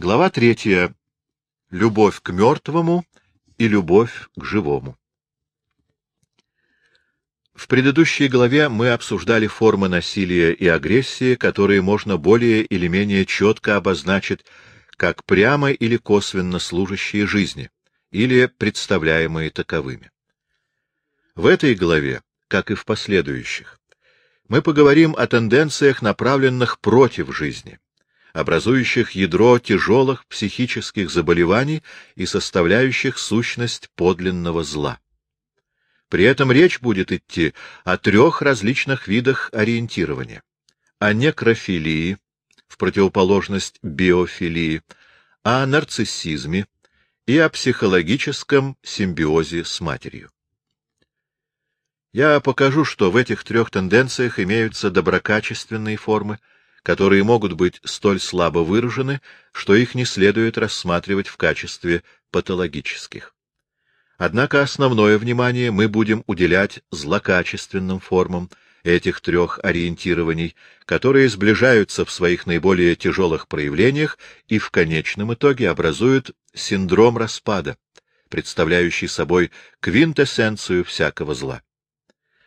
Глава третья. Любовь к мертвому и любовь к живому. В предыдущей главе мы обсуждали формы насилия и агрессии, которые можно более или менее четко обозначить как прямо или косвенно служащие жизни, или представляемые таковыми. В этой главе, как и в последующих, мы поговорим о тенденциях, направленных против жизни, образующих ядро тяжелых психических заболеваний и составляющих сущность подлинного зла. При этом речь будет идти о трех различных видах ориентирования. О некрофилии, в противоположность биофилии, о нарциссизме и о психологическом симбиозе с матерью. Я покажу, что в этих трех тенденциях имеются доброкачественные формы, которые могут быть столь слабо выражены, что их не следует рассматривать в качестве патологических. Однако основное внимание мы будем уделять злокачественным формам этих трех ориентирований, которые сближаются в своих наиболее тяжелых проявлениях и в конечном итоге образуют синдром распада, представляющий собой квинтэссенцию всякого зла.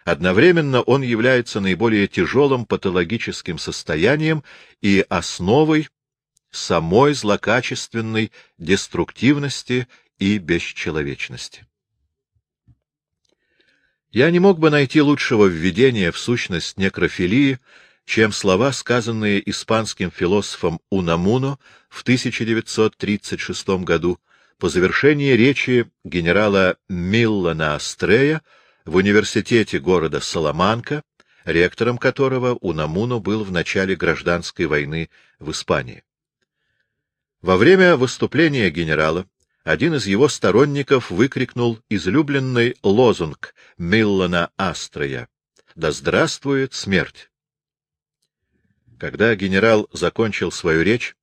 Одновременно он является наиболее тяжелым патологическим состоянием и основой самой злокачественной деструктивности и бесчеловечности. Я не мог бы найти лучшего введения в сущность некрофилии, чем слова, сказанные испанским философом Унамуно в 1936 году по завершении речи генерала Миллана Астрея в университете города Саламанка, ректором которого Унамуно был в начале гражданской войны в Испании. Во время выступления генерала один из его сторонников выкрикнул излюбленный лозунг Миллана Астрея «Да здравствует смерть!». Когда генерал закончил свою речь,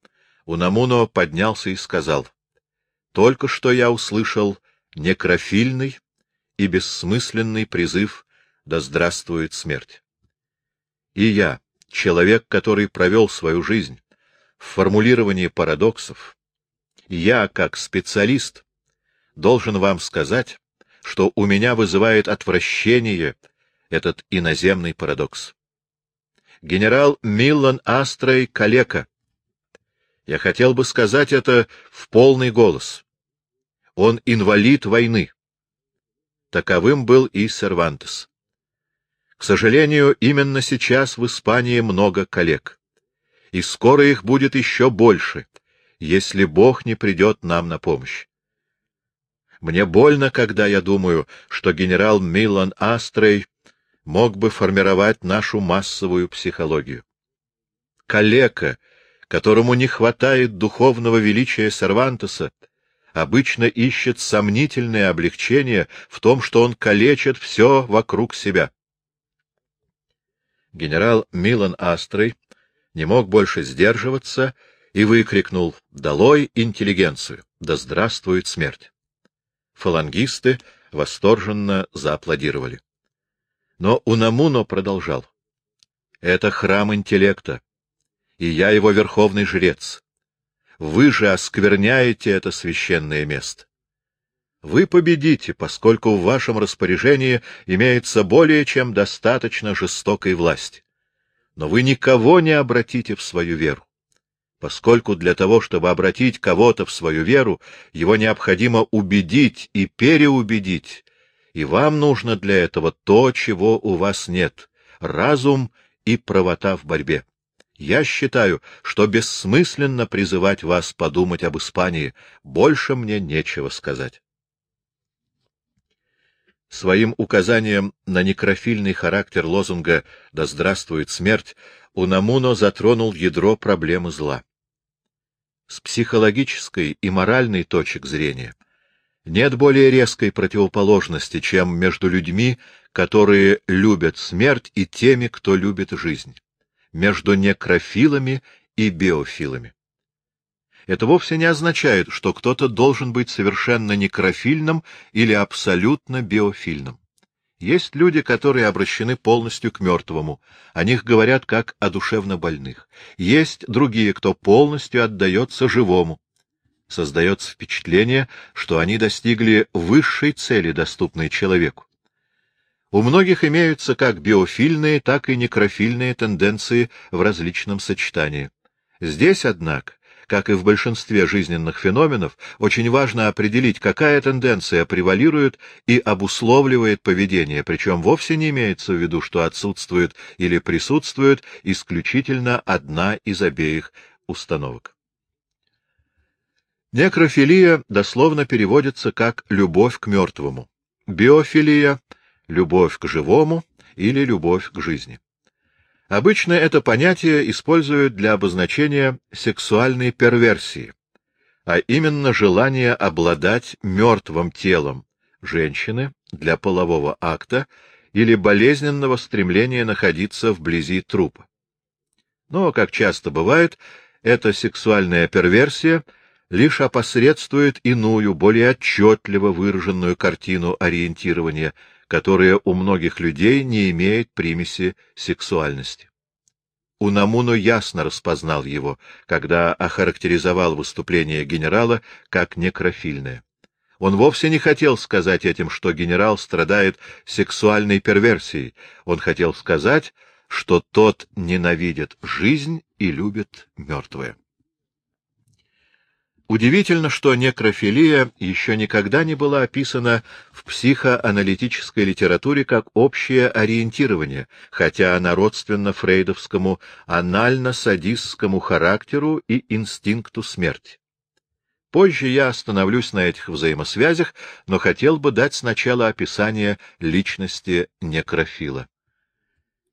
Унамуно поднялся и сказал, «Только что я услышал некрофильный и бессмысленный призыв «Да здравствует смерть!». И я, человек, который провел свою жизнь в формулировании парадоксов, я, как специалист, должен вам сказать, что у меня вызывает отвращение этот иноземный парадокс. Генерал Миллан Астрей — калека. Я хотел бы сказать это в полный голос. Он инвалид войны. Таковым был и Сервантес. К сожалению, именно сейчас в Испании много коллег. И скоро их будет еще больше, если Бог не придет нам на помощь. Мне больно, когда я думаю, что генерал Милан Астрей мог бы формировать нашу массовую психологию. Калека, которому не хватает духовного величия Сервантеса, обычно ищет сомнительное облегчение в том, что он калечит все вокруг себя. Генерал Милан Астрей не мог больше сдерживаться и выкрикнул «Долой интеллигенцию! Да здравствует смерть!» Фалангисты восторженно зааплодировали. Но Унамуно продолжал. «Это храм интеллекта, и я его верховный жрец. Вы же оскверняете это священное место. Вы победите, поскольку в вашем распоряжении имеется более чем достаточно жестокой власти. Но вы никого не обратите в свою веру поскольку для того, чтобы обратить кого-то в свою веру, его необходимо убедить и переубедить, и вам нужно для этого то, чего у вас нет — разум и правота в борьбе. Я считаю, что бессмысленно призывать вас подумать об Испании, больше мне нечего сказать. Своим указанием на некрофильный характер лозунга «Да здравствует смерть» Унамуно затронул ядро проблемы зла. С психологической и моральной точек зрения нет более резкой противоположности, чем между людьми, которые любят смерть, и теми, кто любит жизнь, между некрофилами и биофилами. Это вовсе не означает, что кто-то должен быть совершенно некрофильным или абсолютно биофильным. Есть люди, которые обращены полностью к мертвому, о них говорят как о душевно больных. Есть другие, кто полностью отдается живому. Создается впечатление, что они достигли высшей цели, доступной человеку. У многих имеются как биофильные, так и некрофильные тенденции в различном сочетании. Здесь, однако, как и в большинстве жизненных феноменов, очень важно определить, какая тенденция превалирует и обусловливает поведение, причем вовсе не имеется в виду, что отсутствует или присутствует исключительно одна из обеих установок. Некрофилия дословно переводится как «любовь к мертвому», биофилия — «любовь к живому» или «любовь к жизни». Обычно это понятие используют для обозначения сексуальной перверсии, а именно желание обладать мертвым телом женщины для полового акта или болезненного стремления находиться вблизи трупа. Но, как часто бывает, эта сексуальная перверсия лишь опосредствует иную, более отчетливо выраженную картину ориентирования, которое у многих людей не имеет примеси сексуальности. Унамуно ясно распознал его, когда охарактеризовал выступление генерала как некрофильное. Он вовсе не хотел сказать этим, что генерал страдает сексуальной перверсией. Он хотел сказать, что тот ненавидит жизнь и любит мертвое. Удивительно, что некрофилия еще никогда не была описана в психоаналитической литературе как общее ориентирование, хотя она родственна фрейдовскому анально-садистскому характеру и инстинкту смерти. Позже я остановлюсь на этих взаимосвязях, но хотел бы дать сначала описание личности некрофила.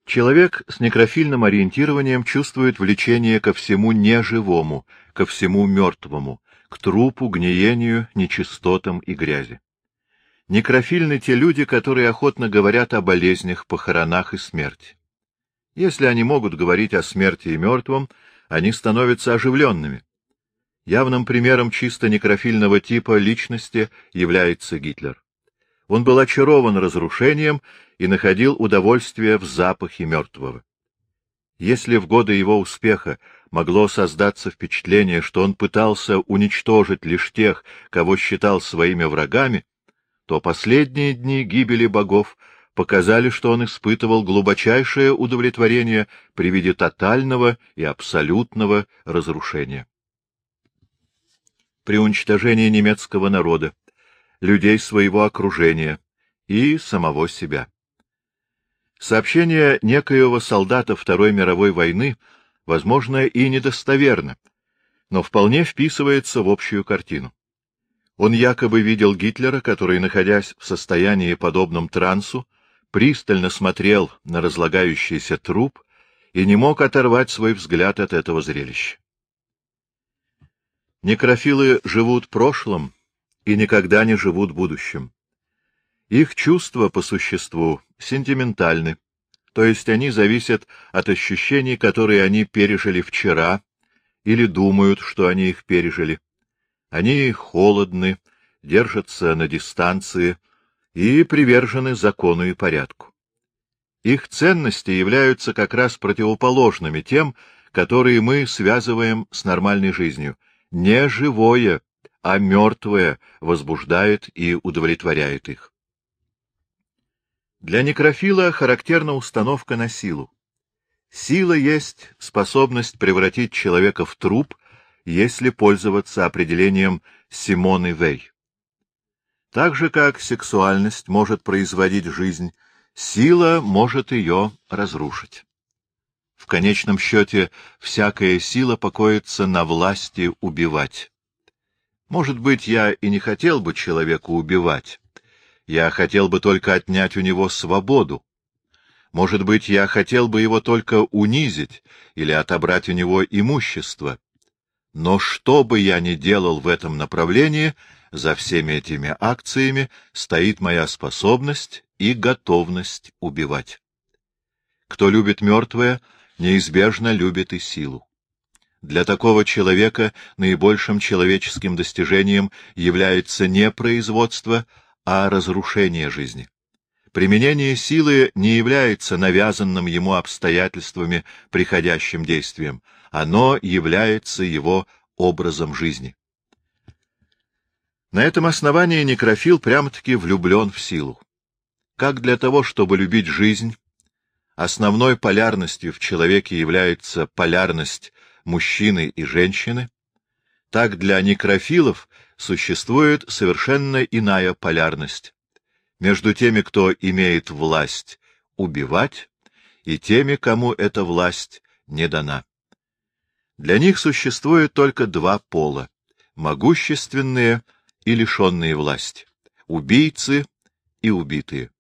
Человек с некрофильным ориентированием чувствует влечение ко всему неживому, ко всему мертвому, к трупу, гниению, нечистотам и грязи. Некрофильны те люди, которые охотно говорят о болезнях, похоронах и смерти. Если они могут говорить о смерти и мертвом, они становятся оживленными. Явным примером чисто некрофильного типа личности является Гитлер. Он был очарован разрушением и находил удовольствие в запахе мертвого. Если в годы его успеха могло создаться впечатление, что он пытался уничтожить лишь тех, кого считал своими врагами, то последние дни гибели богов показали, что он испытывал глубочайшее удовлетворение при виде тотального и абсолютного разрушения. При уничтожении немецкого народа, людей своего окружения и самого себя. Сообщение некоего солдата Второй мировой войны — возможно, и недостоверно, но вполне вписывается в общую картину. Он якобы видел Гитлера, который, находясь в состоянии подобном трансу, пристально смотрел на разлагающийся труп и не мог оторвать свой взгляд от этого зрелища. Некрофилы живут прошлым и никогда не живут будущим. Их чувства, по существу, сентиментальны, то есть они зависят от ощущений, которые они пережили вчера, или думают, что они их пережили. Они холодны, держатся на дистанции и привержены закону и порядку. Их ценности являются как раз противоположными тем, которые мы связываем с нормальной жизнью. Не живое, а мертвое возбуждает и удовлетворяет их. Для некрофила характерна установка на силу. Сила есть способность превратить человека в труп, если пользоваться определением Симоны Вей. Так же, как сексуальность может производить жизнь, сила может ее разрушить. В конечном счете, всякая сила покоится на власти убивать. Может быть, я и не хотел бы человека убивать, я хотел бы только отнять у него свободу. Может быть, я хотел бы его только унизить или отобрать у него имущество. Но что бы я ни делал в этом направлении, за всеми этими акциями стоит моя способность и готовность убивать. Кто любит мертвое, неизбежно любит и силу. Для такого человека наибольшим человеческим достижением является не производство, а разрушение жизни. Применение силы не является навязанным ему обстоятельствами приходящим действием, оно является его образом жизни. На этом основании некрофил прямо-таки влюблен в силу. Как для того, чтобы любить жизнь, основной полярностью в человеке является полярность мужчины и женщины, так для некрофилов существует совершенно иная полярность между теми, кто имеет власть убивать, и теми, кому эта власть не дана. Для них существует только два пола — могущественные и лишенные власти, убийцы и убитые.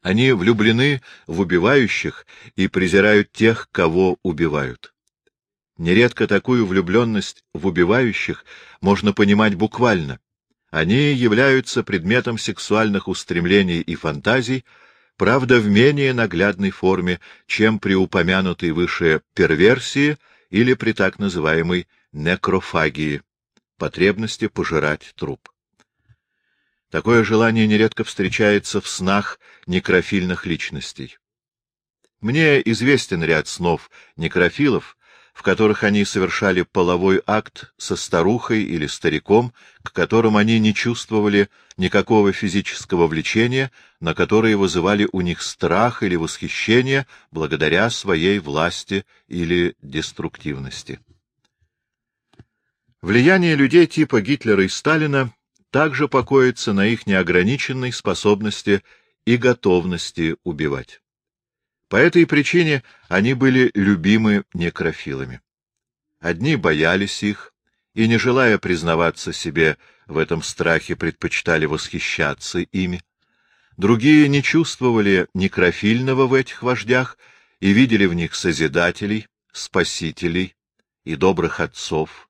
Они влюблены в убивающих и презирают тех, кого убивают. Нередко такую влюбленность в убивающих можно понимать буквально. Они являются предметом сексуальных устремлений и фантазий, правда, в менее наглядной форме, чем при упомянутой выше перверсии или при так называемой некрофагии, потребности пожирать труп. Такое желание нередко встречается в снах некрофильных личностей. Мне известен ряд снов некрофилов, в которых они совершали половой акт со старухой или стариком, к которым они не чувствовали никакого физического влечения, на которые вызывали у них страх или восхищение благодаря своей власти или деструктивности. Влияние людей типа Гитлера и Сталина также покоится на их неограниченной способности и готовности убивать. По этой причине они были любимы некрофилами. Одни боялись их и, не желая признаваться себе в этом страхе, предпочитали восхищаться ими. Другие не чувствовали некрофильного в этих вождях и видели в них созидателей, спасителей и добрых отцов.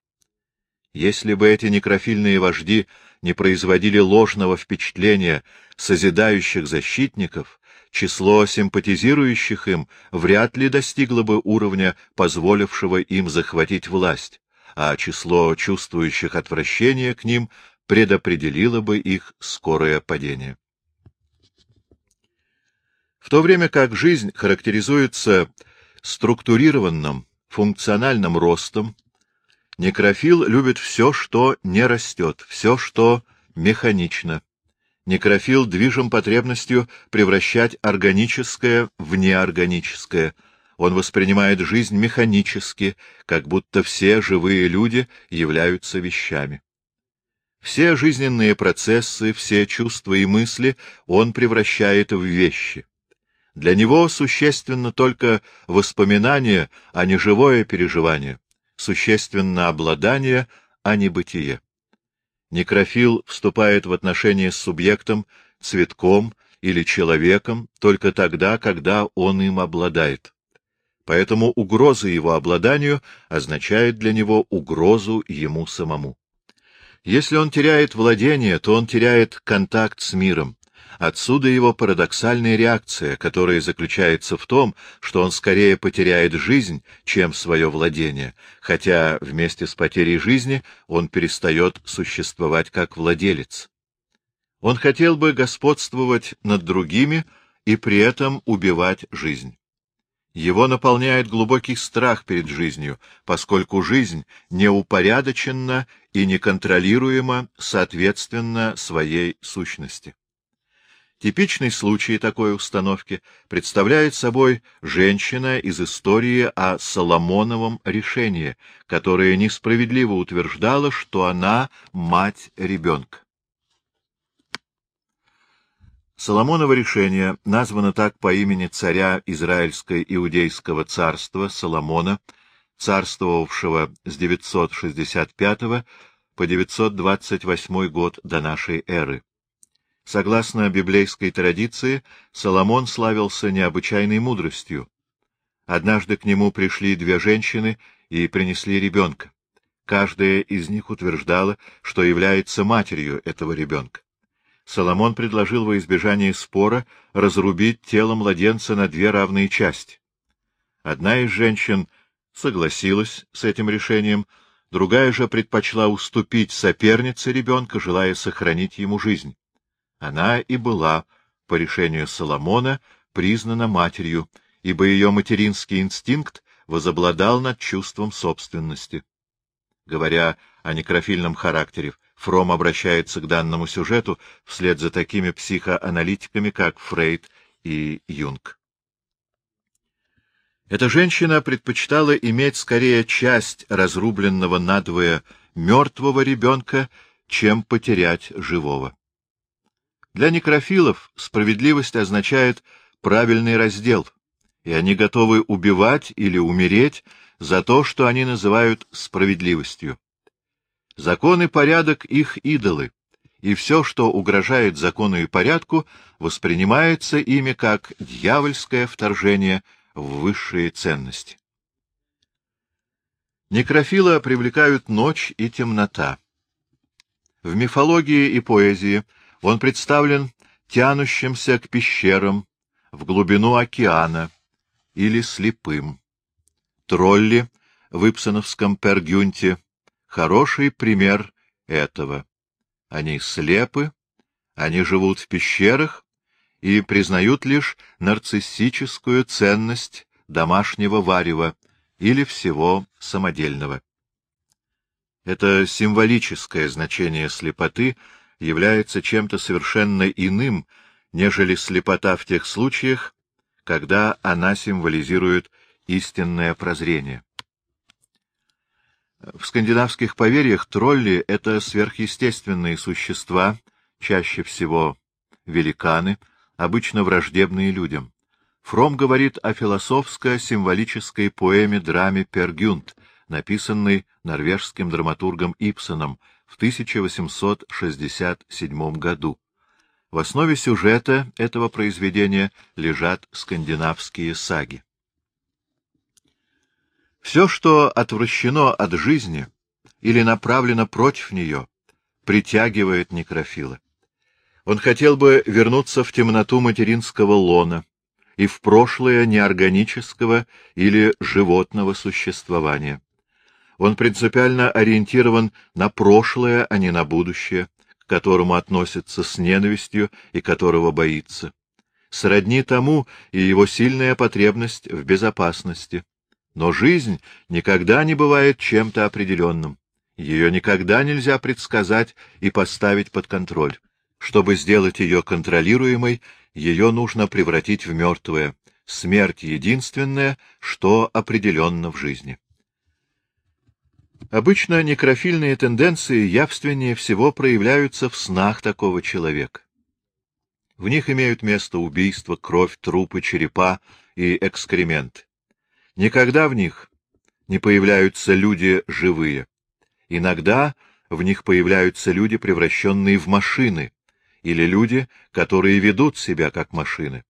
Если бы эти некрофильные вожди не производили ложного впечатления созидающих защитников, число симпатизирующих им вряд ли достигло бы уровня, позволившего им захватить власть, а число чувствующих отвращение к ним предопределило бы их скорое падение. В то время как жизнь характеризуется структурированным, функциональным ростом, некрофил любит все, что не растет, все, что механично, Некрофил движим потребностью превращать органическое в неорганическое. Он воспринимает жизнь механически, как будто все живые люди являются вещами. Все жизненные процессы, все чувства и мысли он превращает в вещи. Для него существенно только воспоминание, а не живое переживание, существенно обладание, а не бытие. Некрофил вступает в отношения с субъектом, цветком или человеком только тогда, когда он им обладает. Поэтому угроза его обладанию означает для него угрозу ему самому. Если он теряет владение, то он теряет контакт с миром, Отсюда его парадоксальная реакция, которая заключается в том, что он скорее потеряет жизнь, чем свое владение, хотя вместе с потерей жизни он перестает существовать как владелец. Он хотел бы господствовать над другими и при этом убивать жизнь. Его наполняет глубокий страх перед жизнью, поскольку жизнь неупорядочена и неконтролируема соответственно своей сущности. Типичный случай такой установки представляет собой женщина из истории о Соломоновом решении, которая несправедливо утверждала, что она мать ребенка. Соломоново решение названо так по имени царя Израильско-Иудейского царства Соломона, царствовавшего с 965 по 928 год до нашей эры. Согласно библейской традиции, Соломон славился необычайной мудростью. Однажды к нему пришли две женщины и принесли ребенка. Каждая из них утверждала, что является матерью этого ребенка. Соломон предложил во избежание спора разрубить тело младенца на две равные части. Одна из женщин согласилась с этим решением, другая же предпочла уступить сопернице ребенка, желая сохранить ему жизнь. Она и была по решению Соломона, признана матерью, ибо ее материнский инстинкт возобладал над чувством собственности. Говоря о некрофильном характере, Фром обращается к данному сюжету вслед за такими психоаналитиками, как Фрейд и Юнг. Эта женщина предпочитала иметь скорее часть разрубленного надвое мертвого ребенка, чем потерять живого. Для некрофилов справедливость означает правильный раздел, и они готовы убивать или умереть за то, что они называют справедливостью. Закон и порядок — их идолы, и все, что угрожает закону и порядку, воспринимается ими как дьявольское вторжение в высшие ценности. Некрофила привлекают ночь и темнота. В мифологии и поэзии он представлен тянущимся к пещерам, в глубину океана или слепым. Тролли в Ипсоновском Пергюнте — хороший пример этого. Они слепы, они живут в пещерах и признают лишь нарциссическую ценность домашнего варева или всего самодельного. Это символическое значение слепоты является чем-то совершенно иным, нежели слепота в тех случаях, когда она символизирует истинное прозрение. В скандинавских поверьях тролли — это сверхъестественные существа, чаще всего великаны, обычно враждебные людям. Фром говорит о философско-символической поэме-драме «Пергюнт», написанной норвежским драматургом Ипсоном в 1867 году. В основе сюжета этого произведения лежат скандинавские саги. Все, что отвращено от жизни или направлено против нее, притягивает некрофила. Он хотел бы вернуться в темноту материнского лона и в прошлое неорганического или животного существования. Он принципиально ориентирован на прошлое, а не на будущее, к которому относится с ненавистью и которого боится. Сродни тому и его сильная потребность в безопасности. Но жизнь никогда не бывает чем-то определенным. Ее никогда нельзя предсказать и поставить под контроль. Чтобы сделать ее контролируемой, ее нужно превратить в мертвое. Смерть — единственное, что определенно в жизни. Обычно некрофильные тенденции явственнее всего проявляются в снах такого человека. В них имеют место убийства, кровь, трупы, черепа и экскременты. Никогда в них не появляются люди живые. Иногда в них появляются люди, превращенные в машины, или люди, которые ведут себя как машины.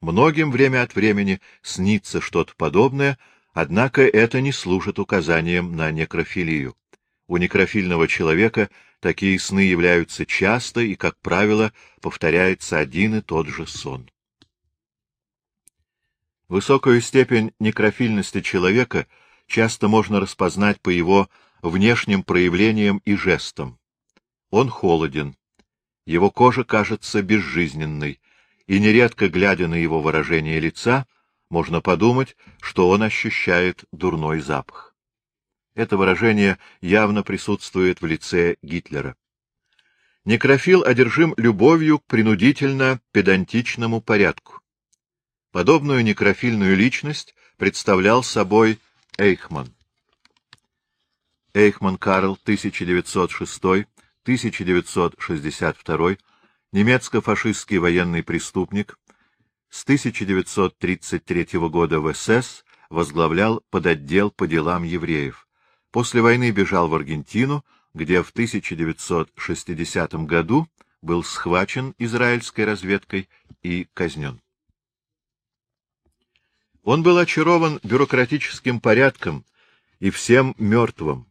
Многим время от времени снится что-то подобное, однако это не служит указанием на некрофилию. У некрофильного человека такие сны являются часто и, как правило, повторяется один и тот же сон. Высокую степень некрофильности человека часто можно распознать по его внешним проявлениям и жестам. Он холоден, его кожа кажется безжизненной, и нередко, глядя на его выражение лица, можно подумать, что он ощущает дурной запах. Это выражение явно присутствует в лице Гитлера. Некрофил одержим любовью к принудительно-педантичному порядку. Подобную некрофильную личность представлял собой Эйхман. Эйхман Карл, 1906-1962, немецко-фашистский военный преступник, с 1933 года в СС возглавлял подотдел по делам евреев. После войны бежал в Аргентину, где в 1960 году был схвачен израильской разведкой и казнен. Он был очарован бюрократическим порядком и всем мертвым.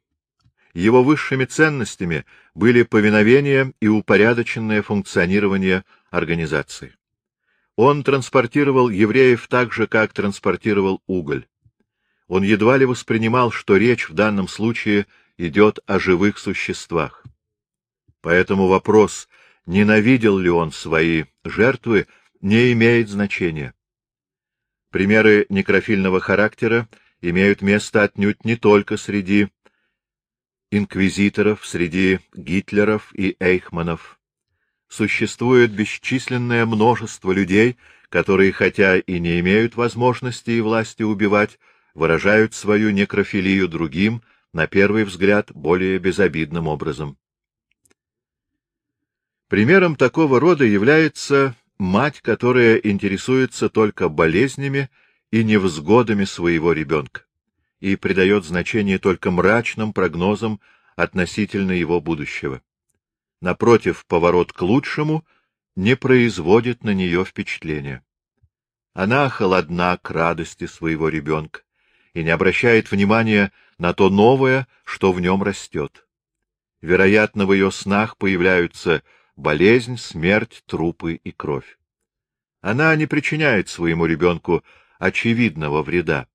Его высшими ценностями были повиновение и упорядоченное функционирование организации. Он транспортировал евреев так же, как транспортировал уголь. Он едва ли воспринимал, что речь в данном случае идет о живых существах. Поэтому вопрос, ненавидел ли он свои жертвы, не имеет значения. Примеры некрофильного характера имеют место отнюдь не только среди инквизиторов, среди гитлеров и эйхманов. Существует бесчисленное множество людей, которые, хотя и не имеют возможности и власти убивать, выражают свою некрофилию другим, на первый взгляд, более безобидным образом. Примером такого рода является мать, которая интересуется только болезнями и невзгодами своего ребенка и придает значение только мрачным прогнозам относительно его будущего. Напротив, поворот к лучшему не производит на нее впечатления. Она холодна к радости своего ребенка и не обращает внимания на то новое, что в нем растет. Вероятно, в ее снах появляются болезнь, смерть, трупы и кровь. Она не причиняет своему ребенку очевидного вреда,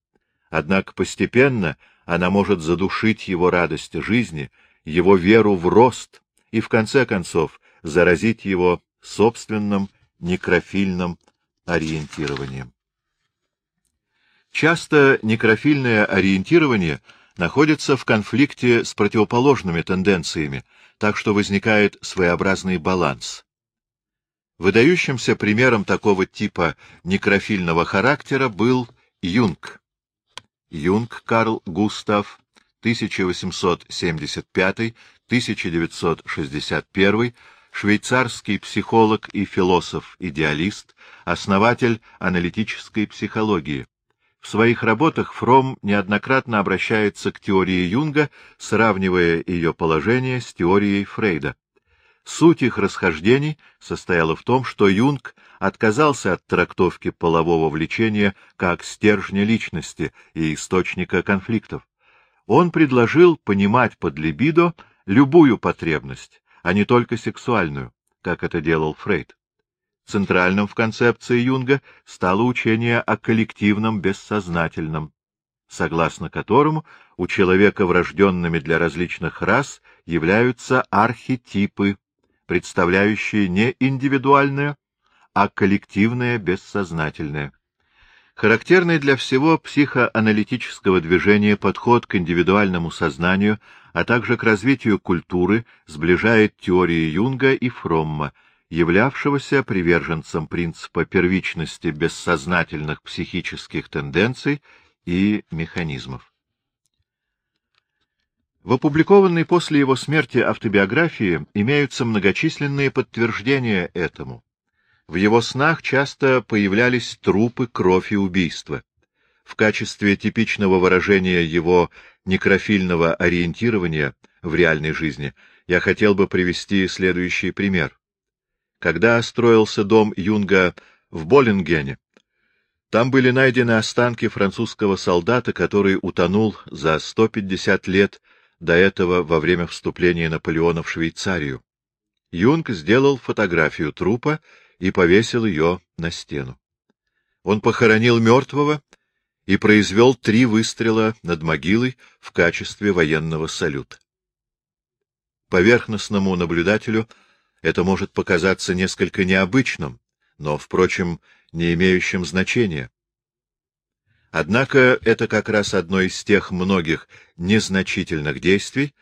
однако постепенно она может задушить его радость жизни, его веру в рост и, в конце концов, заразить его собственным некрофильным ориентированием. Часто некрофильное ориентирование находится в конфликте с противоположными тенденциями, так что возникает своеобразный баланс. Выдающимся примером такого типа некрофильного характера был Юнг. Юнг Карл Густав, 1875-1961, швейцарский психолог и философ-идеалист, основатель аналитической психологии. В своих работах Фром неоднократно обращается к теории Юнга, сравнивая ее положение с теорией Фрейда. Суть их расхождений состояла в том, что Юнг отказался от трактовки полового влечения как стержня личности и источника конфликтов. Он предложил понимать под либидо любую потребность, а не только сексуальную, как это делал Фрейд. Центральным в концепции Юнга стало учение о коллективном бессознательном, согласно которому у человека врожденными для различных рас являются архетипы, представляющие не индивидуальное, а коллективное бессознательное. Характерный для всего психоаналитического движения подход к индивидуальному сознанию, а также к развитию культуры, сближает теории Юнга и Фромма — являвшегося приверженцем принципа первичности бессознательных психических тенденций и механизмов. В опубликованной после его смерти автобиографии имеются многочисленные подтверждения этому. В его снах часто появлялись трупы, кровь и убийства. В качестве типичного выражения его некрофильного ориентирования в реальной жизни я хотел бы привести следующий пример. Когда строился дом Юнга в Боллингене, там были найдены останки французского солдата, который утонул за 150 лет до этого во время вступления Наполеона в Швейцарию. Юнг сделал фотографию трупа и повесил ее на стену. Он похоронил мертвого и произвел три выстрела над могилой в качестве военного салюта. Поверхностному наблюдателю — это может показаться несколько необычным, но, впрочем, не имеющим значения. Однако это как раз одно из тех многих незначительных действий,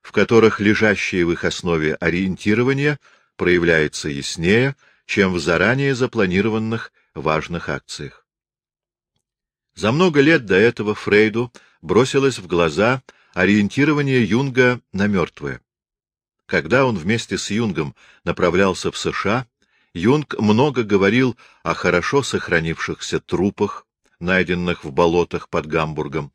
в которых лежащее в их основе ориентирование проявляется яснее, чем в заранее запланированных важных акциях. За много лет до этого Фрейду бросилось в глаза ориентирование Юнга на мертвое. Когда он вместе с Юнгом направлялся в США, Юнг много говорил о хорошо сохранившихся трупах, найденных в болотах под Гамбургом.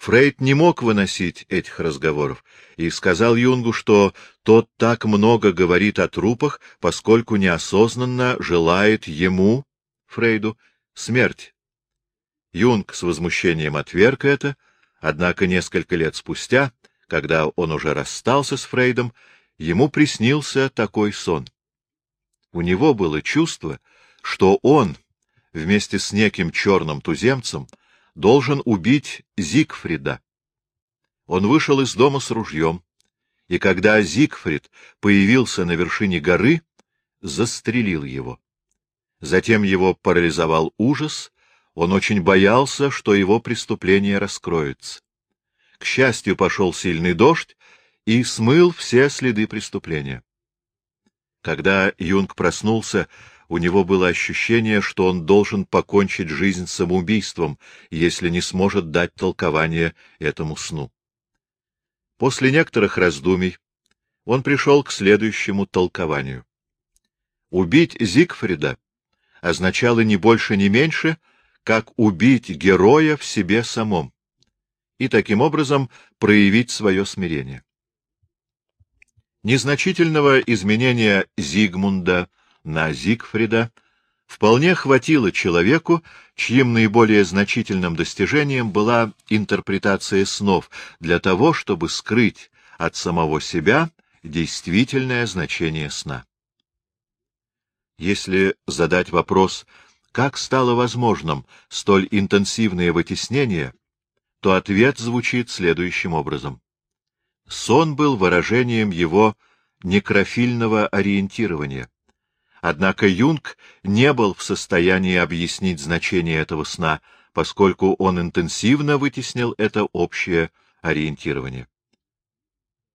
Фрейд не мог выносить этих разговоров и сказал Юнгу, что тот так много говорит о трупах, поскольку неосознанно желает ему, Фрейду, смерть. Юнг с возмущением отверг это, однако несколько лет спустя, когда он уже расстался с Фрейдом, ему приснился такой сон. У него было чувство, что он, вместе с неким черным туземцем, должен убить Зигфрида. Он вышел из дома с ружьем, и когда Зигфрид появился на вершине горы, застрелил его. Затем его парализовал ужас, он очень боялся, что его преступление раскроется. К счастью, пошел сильный дождь и смыл все следы преступления. Когда Юнг проснулся, у него было ощущение, что он должен покончить жизнь самоубийством, если не сможет дать толкование этому сну. После некоторых раздумий он пришел к следующему толкованию. Убить Зигфрида означало не больше, не меньше, как убить героя в себе самом и таким образом проявить свое смирение. Незначительного изменения Зигмунда на Зигфрида вполне хватило человеку, чьим наиболее значительным достижением была интерпретация снов, для того, чтобы скрыть от самого себя действительное значение сна. Если задать вопрос, как стало возможным столь интенсивное вытеснение, то ответ звучит следующим образом. Сон был выражением его некрофильного ориентирования. Однако Юнг не был в состоянии объяснить значение этого сна, поскольку он интенсивно вытеснил это общее ориентирование.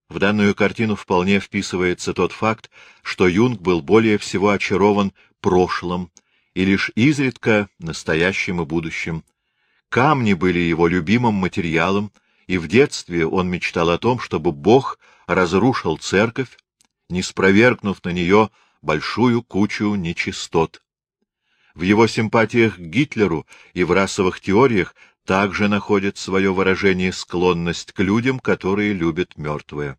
В данную картину вполне вписывается тот факт, что Юнг был более всего очарован прошлым и лишь изредка настоящим и будущим. Камни были его любимым материалом, и в детстве он мечтал о том, чтобы Бог разрушил церковь, не спровергнув на нее большую кучу нечистот. В его симпатиях к Гитлеру и в расовых теориях также находит свое выражение склонность к людям, которые любят мертвые.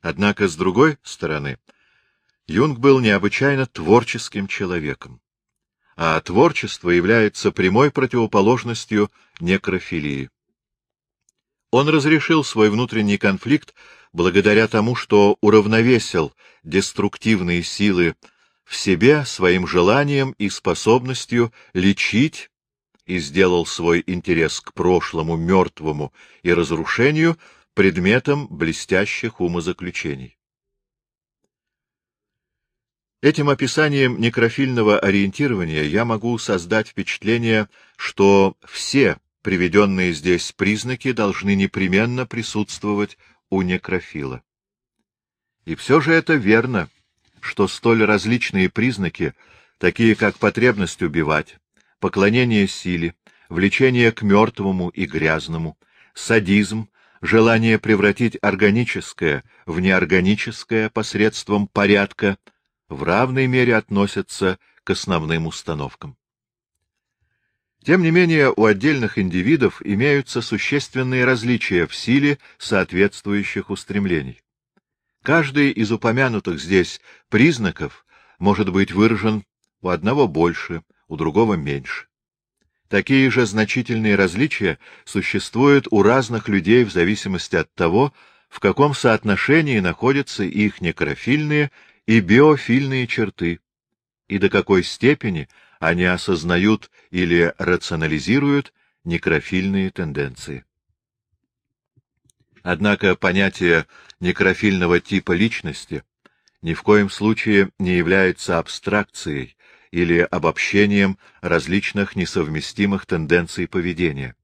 Однако, с другой стороны, Юнг был необычайно творческим человеком а творчество является прямой противоположностью некрофилии. Он разрешил свой внутренний конфликт благодаря тому, что уравновесил деструктивные силы в себе своим желанием и способностью лечить и сделал свой интерес к прошлому, мертвому и разрушению предметом блестящих умозаключений. Этим описанием некрофильного ориентирования я могу создать впечатление, что все приведенные здесь признаки должны непременно присутствовать у некрофила. И все же это верно, что столь различные признаки, такие как потребность убивать, поклонение силе, влечение к мертвому и грязному, садизм, желание превратить органическое в неорганическое посредством порядка — в равной мере относятся к основным установкам. Тем не менее, у отдельных индивидов имеются существенные различия в силе соответствующих устремлений. Каждый из упомянутых здесь признаков может быть выражен у одного больше, у другого меньше. Такие же значительные различия существуют у разных людей в зависимости от того, в каком соотношении находятся их некрофильные и биофильные черты, и до какой степени они осознают или рационализируют некрофильные тенденции. Однако понятие некрофильного типа личности ни в коем случае не является абстракцией или обобщением различных несовместимых тенденций поведения.